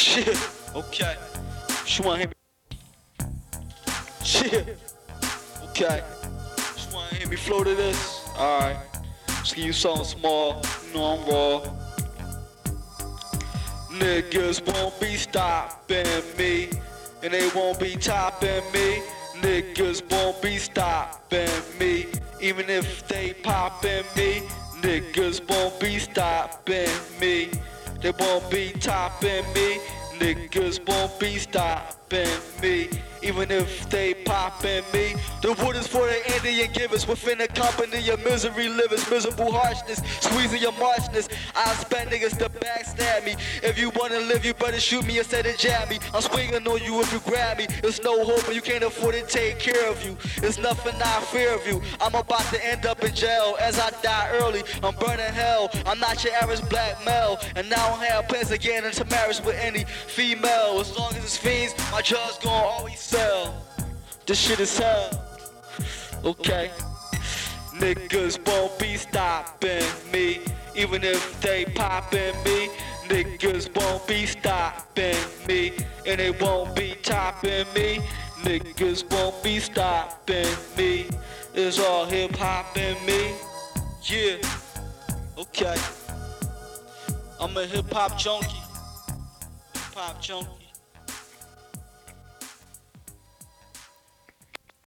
Shit, okay. She wanna hear me. Shit, okay. She wanna hear me flow to this? Alright. Give you something small. You know I'm raw. Niggas won't be stopping me, and they won't be topping me. Niggas won't be stopping me, even if they popping me. Niggas won't be stopping me, they won't be topping me. Niggas won't be stopping me, even if they popping me. The wood is for the Indian givers within the company of misery livers, miserable harshness, squeezing your marshness. I expect niggas to backstab me. If you wanna live, you better shoot me instead of jab me. I'm swinging on you if you grab me. There's no hope, and you can't afford to take care of you. There's nothing I fear of you. I'm about to end up in jail as I die early. I'm burning hell. I'm not your average black male, and I don't have plans get into marriage with any female. As long as it's fiends, my drugs gon' always sell. This shit is hell. Okay. Niggas won't be stopping me, even if they popping me. Niggas won't be stopping me, and they won't be topping me. Niggas won't be stopping me. It's all hip hop in me. Yeah. Okay. I'm a hip hop junkie. Hip hop junkie.